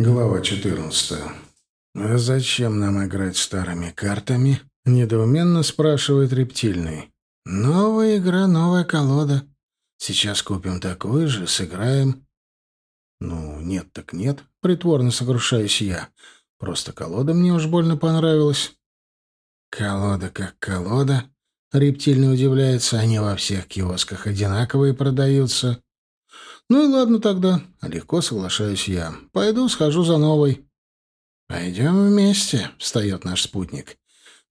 Глава 14. «А зачем нам играть старыми картами?» — недоуменно спрашивает рептильный. «Новая игра, новая колода. Сейчас купим такую же, сыграем». «Ну, нет так нет», — притворно сокрушаюсь я. «Просто колода мне уж больно понравилась». «Колода как колода», — рептильный удивляется. «Они во всех киосках одинаковые продаются». «Ну и ладно тогда», — легко соглашаюсь я. «Пойду схожу за новой». «Пойдем вместе», — встает наш спутник.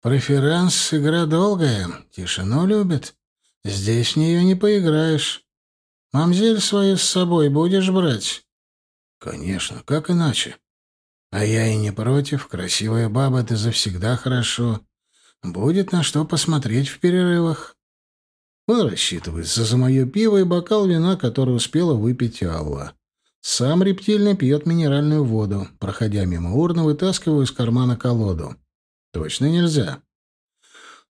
«Преферанс — игра долгая, тишину любит. Здесь в нее не поиграешь. Мамзель свою с собой будешь брать?» «Конечно, как иначе?» «А я и не против. Красивая баба — это завсегда хорошо. Будет на что посмотреть в перерывах». Он рассчитывается за мое пиво и бокал вина, который успела выпить Алла. Сам рептильный пьет минеральную воду. Проходя мимо урны, вытаскиваю из кармана колоду. Точно нельзя.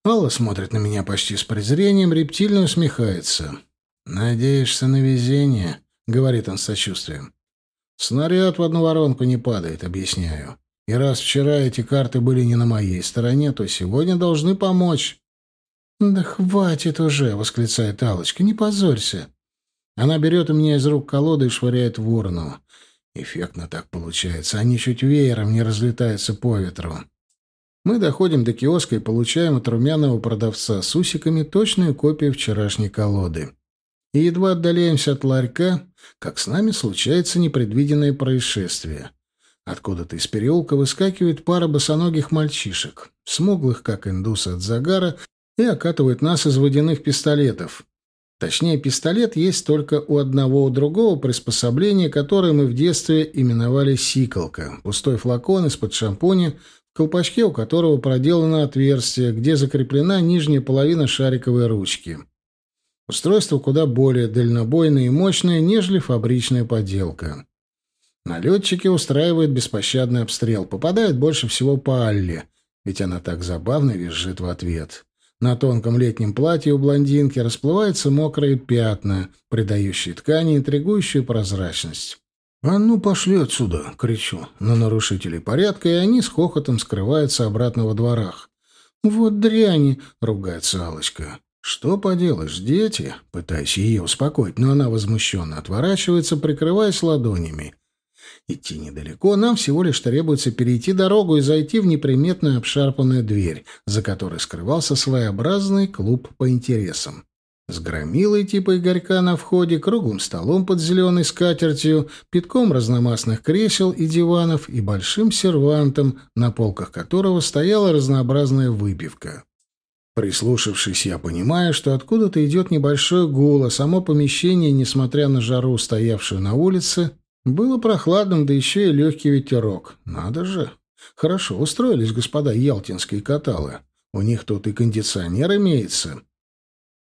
Алла смотрит на меня почти с презрением, рептильно усмехается. «Надеешься на везение?» — говорит он с сочувствием. «Снаряд в одну воронку не падает», — объясняю. «И раз вчера эти карты были не на моей стороне, то сегодня должны помочь». «Да хватит уже!» — восклицает Алочка. «Не позорься!» Она берет у меня из рук колоду и швыряет в урну. Эффектно так получается. Они чуть веером не разлетаются по ветру. Мы доходим до киоска и получаем от румяного продавца с усиками точную копию вчерашней колоды. И едва отдаляемся от ларька, как с нами случается непредвиденное происшествие. Откуда-то из переулка выскакивает пара босоногих мальчишек, смуглых, как индусы от загара, и окатывают нас из водяных пистолетов. Точнее, пистолет есть только у одного у другого приспособления, которое мы в детстве именовали «сиколка». Пустой флакон из-под шампуня, в колпачке у которого проделано отверстие, где закреплена нижняя половина шариковой ручки. Устройство куда более дальнобойное и мощное, нежели фабричная подделка. Налетчики устраивают беспощадный обстрел. Попадают больше всего по Алле, ведь она так забавно визжит в ответ. На тонком летнем платье у блондинки расплываются мокрые пятна, придающие ткани интригующую прозрачность. «А ну, пошли отсюда!» — кричу на нарушителей порядка, и они с хохотом скрываются обратно во дворах. «Вот дряни!» — ругается алочка «Что поделаешь, дети?» — пытаюсь ее успокоить, но она возмущенно отворачивается, прикрываясь ладонями. Идти недалеко, нам всего лишь требуется перейти дорогу и зайти в неприметную обшарпанную дверь, за которой скрывался своеобразный клуб по интересам. С громилой типа Игорька на входе, круглым столом под зеленой скатертью, пятком разномастных кресел и диванов и большим сервантом, на полках которого стояла разнообразная выпивка. Прислушавшись, я понимаю, что откуда-то идет небольшой гул, а само помещение, несмотря на жару, стоявшую на улице, было прохладным, да еще и легкий ветерок. Надо же. Хорошо устроились господа ялтинские каталы. У них тут и кондиционер имеется.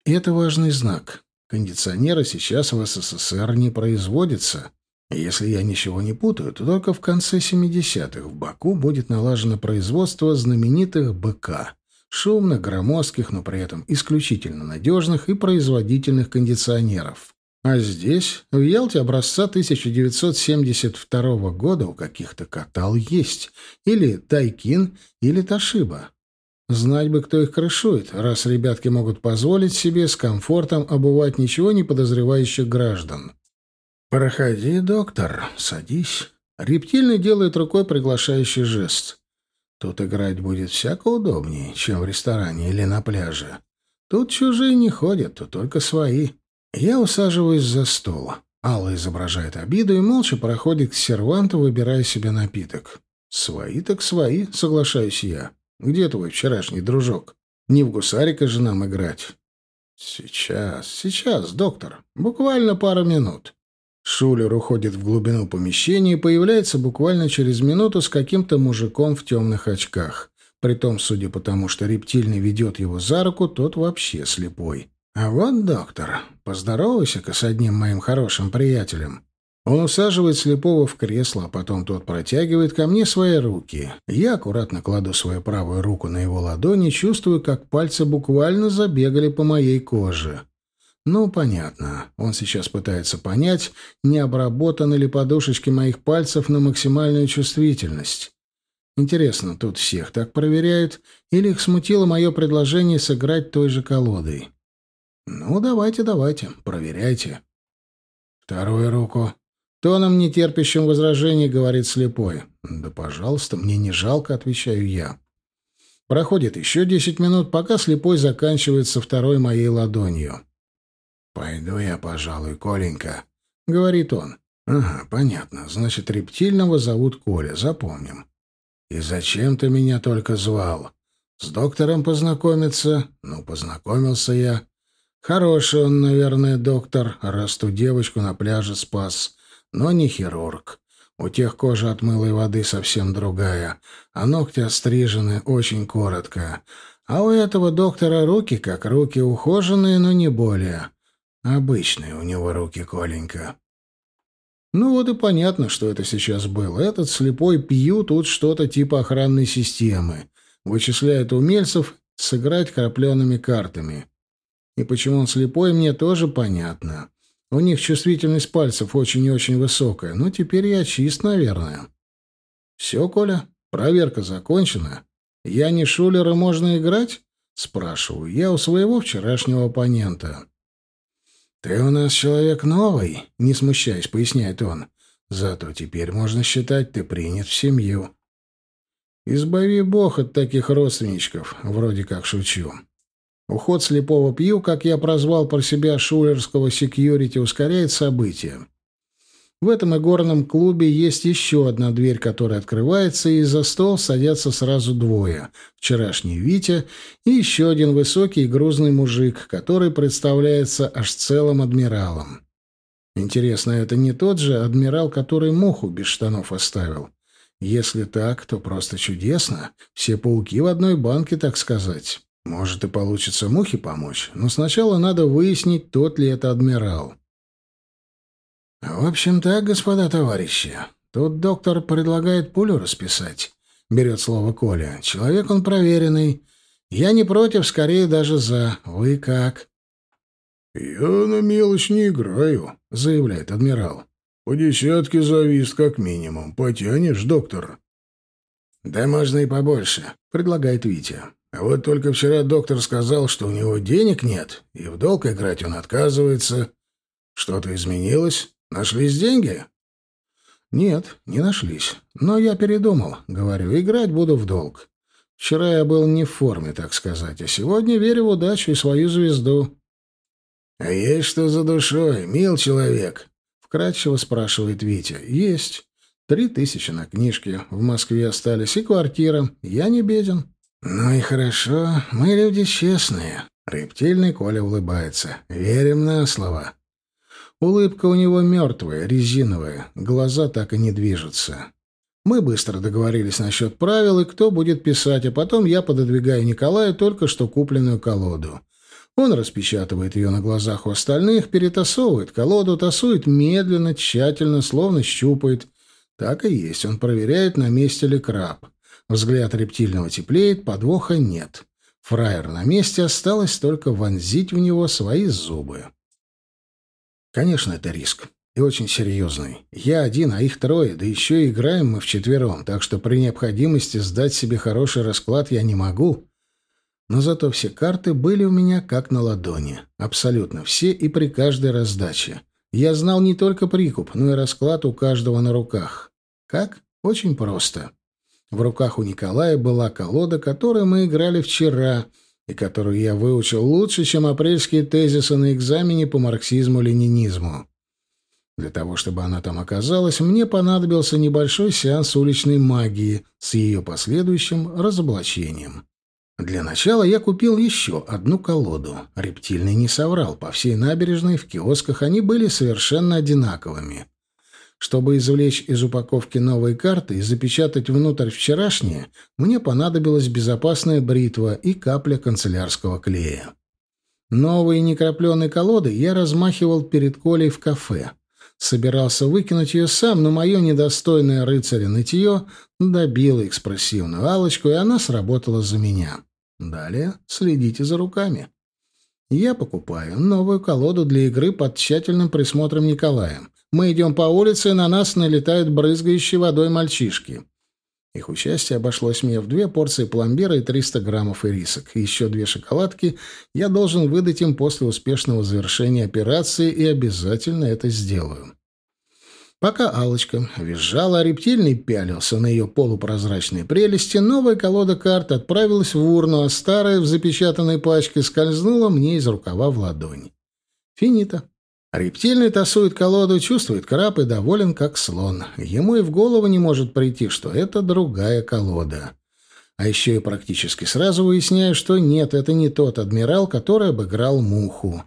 Это важный знак. Кондиционеры сейчас в СССР не производятся. Если я ничего не путаю, то только в конце 70-х в Баку будет налажено производство знаменитых БК. Шумных, громоздких, но при этом исключительно надежных и производительных кондиционеров. А здесь, в Ялте образца 1972 года у каких-то катал есть. Или Тайкин, или Ташиба. Знать бы, кто их крышует, раз ребятки могут позволить себе с комфортом обувать ничего не подозревающих граждан. «Проходи, доктор, садись». Рептильный делает рукой приглашающий жест. Тут играть будет всяко удобнее, чем в ресторане или на пляже. Тут чужие не ходят, тут только свои. Я усаживаюсь за стол. Алла изображает обиду и молча проходит к серванту, выбирая себе напиток. «Свои так свои», — соглашаюсь я. «Где твой вчерашний дружок? Не в гусарика же нам играть». «Сейчас, сейчас, доктор. Буквально пару минут». Шулер уходит в глубину помещения и появляется буквально через минуту с каким-то мужиком в темных очках. Притом, судя по тому, что рептильный ведет его за руку, тот вообще слепой. «А вот, доктор, поздоровайся-ка с одним моим хорошим приятелем». Он усаживает слепого в кресло, а потом тот протягивает ко мне свои руки. Я аккуратно кладу свою правую руку на его ладони, чувствую, как пальцы буквально забегали по моей коже. Ну, понятно. Он сейчас пытается понять, не обработаны ли подушечки моих пальцев на максимальную чувствительность. Интересно, тут всех так проверяют, или их смутило мое предложение сыграть той же колодой? Ну, давайте, давайте, проверяйте. Вторую руку. Тоном нетерпящим возражений говорит слепой. Да, пожалуйста, мне не жалко, отвечаю я. Проходит еще десять минут, пока слепой заканчивается второй моей ладонью. «Пойду я, пожалуй, Коленька», — говорит он. «Ага, понятно. Значит, рептильного зовут Коля. Запомним. И зачем ты меня только звал? С доктором познакомиться? Ну, познакомился я. Хороший он, наверное, доктор, раз ту девочку на пляже спас. Но не хирург. У тех кожа от мылой воды совсем другая, а ногти острижены очень коротко. А у этого доктора руки как руки ухоженные, но не более. Обычные у него руки, Коленька. Ну вот и понятно, что это сейчас было. Этот слепой пью тут что-то типа охранной системы. Вычисляет умельцев сыграть крапленными картами. И почему он слепой, мне тоже понятно. У них чувствительность пальцев очень и очень высокая. Ну, теперь я чист, наверное. Все, Коля, проверка закончена. Я не шулер и можно играть? Спрашиваю я у своего вчерашнего оппонента. «Ты у нас человек новый», — не смущаясь, поясняет он. «Зато теперь можно считать, ты принят в семью». «Избави Бог от таких родственничков», — вроде как шучу. Уход слепого пью, как я прозвал про себя шулерского секьюрити, ускоряет события. В этом игорном клубе есть еще одна дверь, которая открывается, и за стол садятся сразу двое. Вчерашний Витя и еще один высокий и грузный мужик, который представляется аж целым адмиралом. Интересно, это не тот же адмирал, который муху без штанов оставил? Если так, то просто чудесно. Все пауки в одной банке, так сказать. Может и получится мухе помочь, но сначала надо выяснить, тот ли это адмирал. «В общем так, господа товарищи. Тут доктор предлагает пулю расписать». Берет слово Коля. «Человек он проверенный. Я не против, скорее даже за. Вы как?» «Я на мелочь не играю», — заявляет адмирал. «По десятке завис как минимум. Потянешь, доктор?» «Да можно и побольше», — предлагает Витя. «А вот только вчера доктор сказал, что у него денег нет, и в долг играть он отказывается. Что-то изменилось?» Нашлись деньги? Нет, не нашлись. Но я передумал. Говорю, играть буду в долг. Вчера я был не в форме, так сказать, а сегодня верю в удачу и свою звезду. А есть что за душой, мил человек? Вкратчиво спрашивает Витя. Есть. Три тысячи на книжке. В Москве остались и квартира. Я не беден. Ну и хорошо. Мы люди честные. Рептильный Коля улыбается. Верим на слово. Улыбка у него мертвая, резиновая, глаза так и не движутся. Мы быстро договорились насчет правил и кто будет писать, а потом я пододвигаю Николаю только что купленную колоду. Он распечатывает ее на глазах у остальных, перетасовывает колоду, тасует медленно, тщательно, словно щупает. Так и есть, он проверяет, на месте ли краб. Взгляд рептильного теплеет, подвоха нет. Фраер на месте, осталось только вонзить в него свои зубы. Конечно, это риск. И очень серьезный. Я один, а их трое, да еще и играем мы вчетвером, так что при необходимости сдать себе хороший расклад я не могу. Но зато все карты были у меня как на ладони. Абсолютно все и при каждой раздаче. Я знал не только прикуп, но и расклад у каждого на руках. Как? Очень просто. В руках у Николая была колода, которую мы играли вчера — и которую я выучил лучше, чем апрельские тезисы на экзамене по марксизму-ленинизму. Для того, чтобы она там оказалась, мне понадобился небольшой сеанс уличной магии с ее последующим разоблачением. Для начала я купил еще одну колоду. Рептильный не соврал. По всей набережной в киосках они были совершенно одинаковыми. Чтобы извлечь из упаковки новые карты и запечатать внутрь вчерашние, мне понадобилась безопасная бритва и капля канцелярского клея. Новые некрапленные колоды я размахивал перед Колей в кафе. Собирался выкинуть ее сам, но мое недостойное рыцаря нытье добило экспрессивную алочку, и она сработала за меня. Далее следите за руками. Я покупаю новую колоду для игры под тщательным присмотром Николая. Мы идем по улице, и на нас налетают брызгающие водой мальчишки. Их участие обошлось мне в две порции пломбира и 300 граммов ирисок. Еще две шоколадки я должен выдать им после успешного завершения операции и обязательно это сделаю. Пока алочка визжала, а рептильный пялился на ее полупрозрачные прелести, новая колода карт отправилась в урну, а старая в запечатанной пачке скользнула мне из рукава в ладонь. Финита. Рептильный тасует колоду, чувствует краб и доволен, как слон. Ему и в голову не может прийти, что это другая колода. А еще и практически сразу выясняю, что нет, это не тот адмирал, который обыграл муху.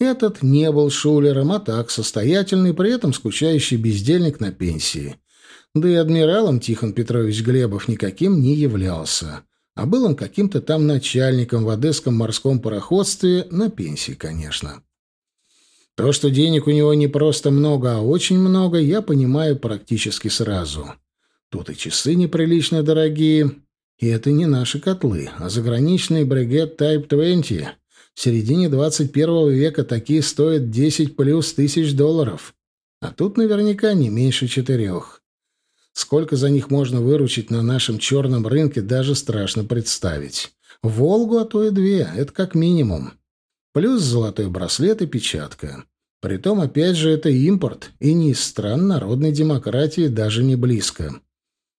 Этот не был шулером, а так, состоятельный, при этом скучающий бездельник на пенсии. Да и адмиралом Тихон Петрович Глебов никаким не являлся. А был он каким-то там начальником в Одесском морском пароходстве, на пенсии, конечно. То, что денег у него не просто много, а очень много, я понимаю практически сразу. Тут и часы неприлично дорогие, и это не наши котлы, а заграничный бригет Type 20. В середине 21 века такие стоят 10 плюс тысяч долларов. А тут наверняка не меньше четырех. Сколько за них можно выручить на нашем черном рынке, даже страшно представить. «Волгу», а то и две, это как минимум. Плюс золотой браслет и печатка. Притом, опять же, это импорт, и не из стран народной демократии даже не близко.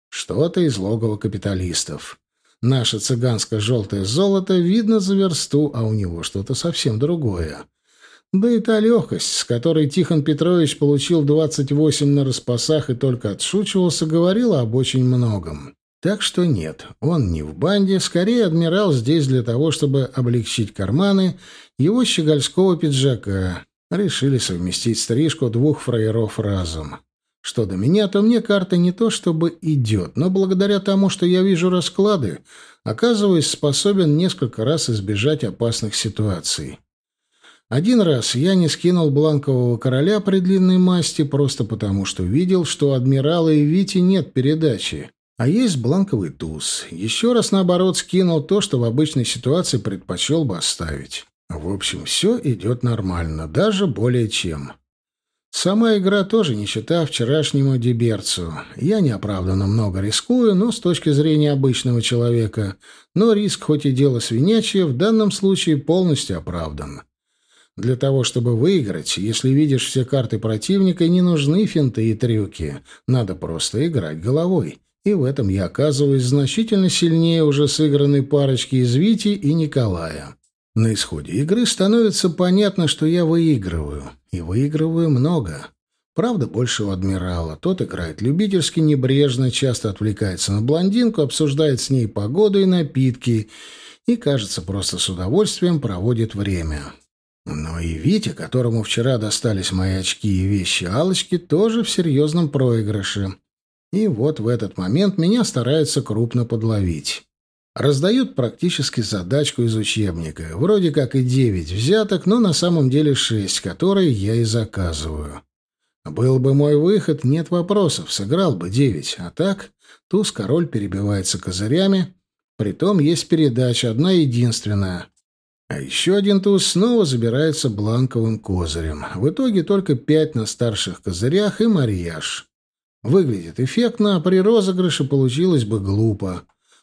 Что-то из логова капиталистов. Наше цыганско-желтое золото видно за версту, а у него что-то совсем другое. Да и та легкость, с которой Тихон Петрович получил 28 на распасах и только отшучивался, говорила об очень многом. Так что нет, он не в банде, скорее адмирал здесь для того, чтобы облегчить карманы его щегольского пиджака. Решили совместить стрижку двух фраеров разом. Что до меня, то мне карта не то чтобы идет, но благодаря тому, что я вижу расклады, оказываюсь способен несколько раз избежать опасных ситуаций. Один раз я не скинул бланкового короля при длинной масти просто потому, что видел, что адмирала и Вити нет передачи. А есть бланковый туз. Еще раз, наоборот, скинул то, что в обычной ситуации предпочел бы оставить. В общем, все идет нормально, даже более чем. Сама игра тоже не считая вчерашнему деберцу. Я неоправданно много рискую, но с точки зрения обычного человека. Но риск, хоть и дело свинячье, в данном случае полностью оправдан. Для того, чтобы выиграть, если видишь все карты противника, не нужны финты и трюки. Надо просто играть головой и в этом я оказываюсь значительно сильнее уже сыгранной парочки из Вити и Николая. На исходе игры становится понятно, что я выигрываю. И выигрываю много. Правда, больше у адмирала. Тот играет любительски, небрежно, часто отвлекается на блондинку, обсуждает с ней погоду и напитки, и, кажется, просто с удовольствием проводит время. Но и Витя, которому вчера достались мои очки и вещи алочки тоже в серьезном проигрыше. И вот в этот момент меня стараются крупно подловить. Раздают практически задачку из учебника. Вроде как и девять взяток, но на самом деле шесть, которые я и заказываю. Был бы мой выход, нет вопросов, сыграл бы девять. А так, туз-король перебивается козырями. Притом есть передача, одна единственная. А еще один туз снова забирается бланковым козырем. В итоге только пять на старших козырях и марияж. Выглядит эффектно, а при розыгрыше получилось бы глупо.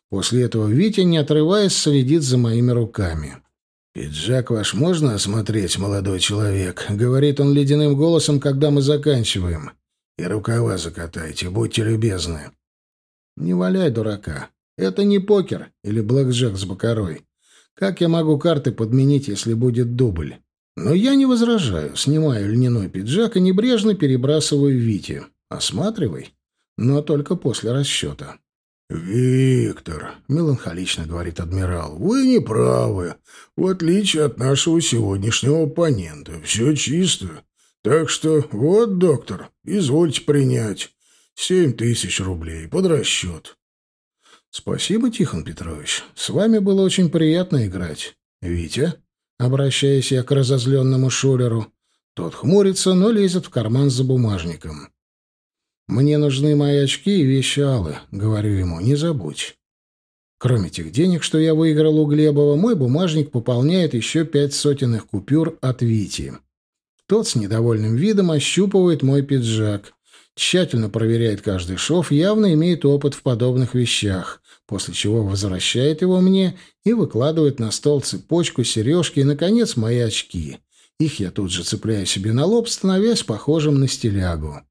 После этого Витя, не отрываясь, следит за моими руками. «Пиджак ваш можно осмотреть, молодой человек?» — говорит он ледяным голосом, когда мы заканчиваем. «И рукава закатайте, будьте любезны». «Не валяй дурака. Это не покер или блэкджек с бакарой. Как я могу карты подменить, если будет дубль?» Но я не возражаю, снимаю льняной пиджак и небрежно перебрасываю Вите. Осматривай, но только после расчета. «Виктор», — меланхолично говорит адмирал, — «вы не правы. В отличие от нашего сегодняшнего оппонента. Все чисто. Так что вот, доктор, извольте принять. Семь тысяч рублей под расчет». «Спасибо, Тихон Петрович. С вами было очень приятно играть. Витя?» Обращаясь я к разозленному Шулеру. Тот хмурится, но лезет в карман за бумажником. «Мне нужны мои очки и вещи Аллы», — говорю ему, — «не забудь». Кроме тех денег, что я выиграл у Глебова, мой бумажник пополняет еще пять сотенных купюр от Вити. Тот с недовольным видом ощупывает мой пиджак, тщательно проверяет каждый шов, явно имеет опыт в подобных вещах, после чего возвращает его мне и выкладывает на стол цепочку, сережки и, наконец, мои очки. Их я тут же цепляю себе на лоб, становясь похожим на стилягу.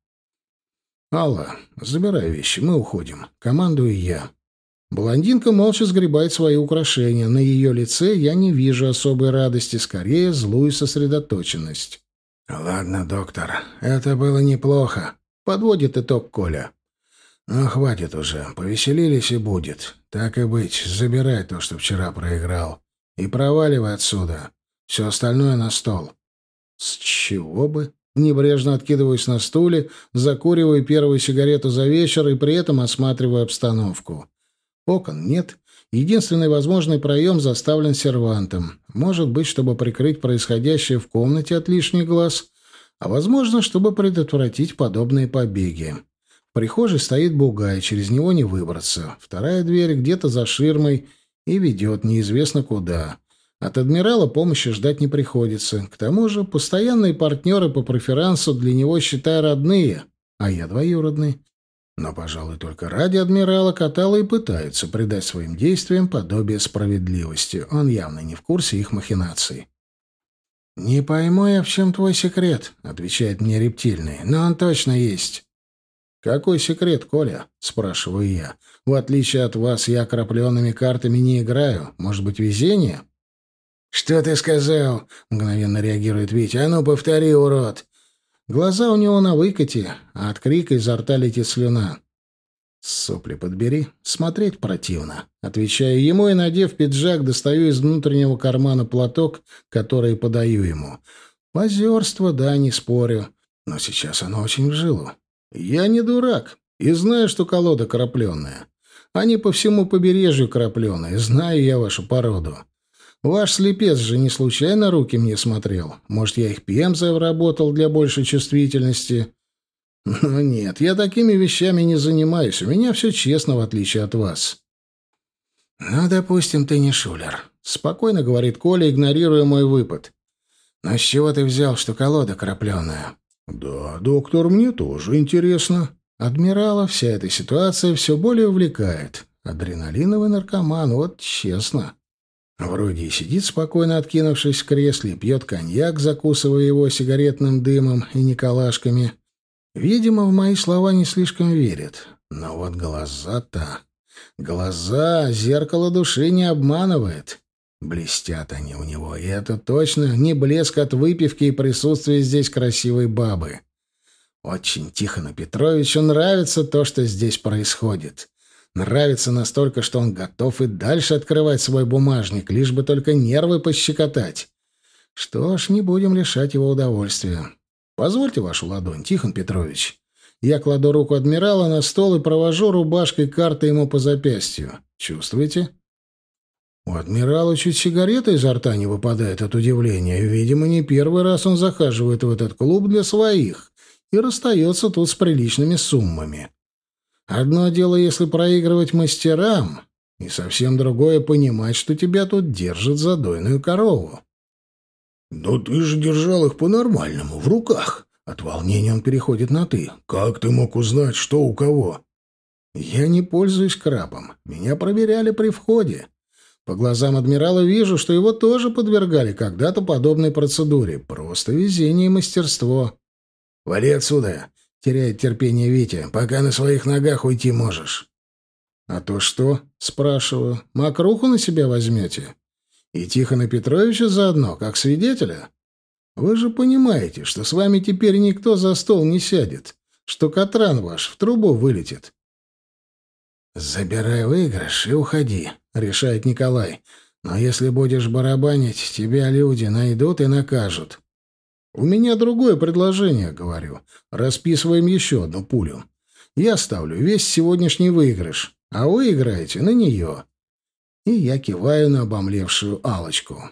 «Алла, забирай вещи, мы уходим. Командую я». Блондинка молча сгребает свои украшения. На ее лице я не вижу особой радости, скорее злую сосредоточенность. «Ладно, доктор, это было неплохо», — подводит итог Коля. «Ну, хватит уже, повеселились и будет. Так и быть, забирай то, что вчера проиграл. И проваливай отсюда. Все остальное на стол». «С чего бы?» Небрежно откидываюсь на стуле, закуриваю первую сигарету за вечер и при этом осматриваю обстановку. Окон нет. Единственный возможный проем заставлен сервантом. Может быть, чтобы прикрыть происходящее в комнате от лишних глаз, а возможно, чтобы предотвратить подобные побеги. В прихожей стоит бугай, через него не выбраться. Вторая дверь где-то за ширмой и ведет неизвестно куда. От адмирала помощи ждать не приходится. К тому же постоянные партнеры по преферансу для него, считай, родные, а я двоюродный. Но, пожалуй, только ради адмирала Катала и пытаются придать своим действиям подобие справедливости. Он явно не в курсе их махинаций. «Не пойму я, в чем твой секрет», — отвечает мне рептильный, — «но он точно есть». «Какой секрет, Коля?» — спрашиваю я. «В отличие от вас, я крапленными картами не играю. Может быть, везение?» «Что ты сказал?» — мгновенно реагирует Витя. «А ну, повтори, урод!» Глаза у него на выкате, а от крика изо рта летит слюна. «Сопли подбери. Смотреть противно». Отвечаю ему и, надев пиджак, достаю из внутреннего кармана платок, который подаю ему. Позерство, да, не спорю. Но сейчас оно очень в жилу. Я не дурак и знаю, что колода крапленная. Они по всему побережью крапленые. Знаю я вашу породу. Ваш слепец же не случайно руки мне смотрел. Может, я их пемзой вработал для большей чувствительности? Но нет, я такими вещами не занимаюсь. У меня все честно, в отличие от вас. Ну, допустим, ты не шулер. Спокойно говорит Коля, игнорируя мой выпад. Но с чего ты взял, что колода крапленая? Да, доктор, мне тоже интересно. Адмирала вся эта ситуация все более увлекает. Адреналиновый наркоман, вот честно. Вроде и сидит спокойно, откинувшись в кресле, пьет коньяк, закусывая его сигаретным дымом и николашками. Видимо, в мои слова не слишком верит. Но вот глаза-то... Глаза зеркало души не обманывает. Блестят они у него, и это точно не блеск от выпивки и присутствия здесь красивой бабы. Очень Тихону Петровичу нравится то, что здесь происходит. Нравится настолько, что он готов и дальше открывать свой бумажник, лишь бы только нервы пощекотать. Что ж, не будем лишать его удовольствия. Позвольте вашу ладонь, Тихон Петрович. Я кладу руку адмирала на стол и провожу рубашкой карты ему по запястью. Чувствуете? У адмирала чуть сигарета изо рта не выпадает от удивления. Видимо, не первый раз он захаживает в этот клуб для своих и расстается тут с приличными суммами. Одно дело, если проигрывать мастерам, и совсем другое понимать, что тебя тут держат за дойную корову. «Но ты же держал их по-нормальному, в руках». От волнения он переходит на «ты». «Как ты мог узнать, что у кого?» «Я не пользуюсь крабом. Меня проверяли при входе. По глазам адмирала вижу, что его тоже подвергали когда-то подобной процедуре. Просто везение и мастерство». «Вали отсюда. Теряет терпение Витя. Пока на своих ногах уйти можешь. А то что? Спрашиваю. Мокруху на себя возьмете? И Тихона Петровича заодно, как свидетеля? Вы же понимаете, что с вами теперь никто за стол не сядет, что Катран ваш в трубу вылетит. «Забирай выигрыш и уходи», — решает Николай. «Но если будешь барабанить, тебя люди найдут и накажут. «У меня другое предложение», — говорю. «Расписываем еще одну пулю. Я ставлю весь сегодняшний выигрыш, а вы играете на нее». И я киваю на обомлевшую алочку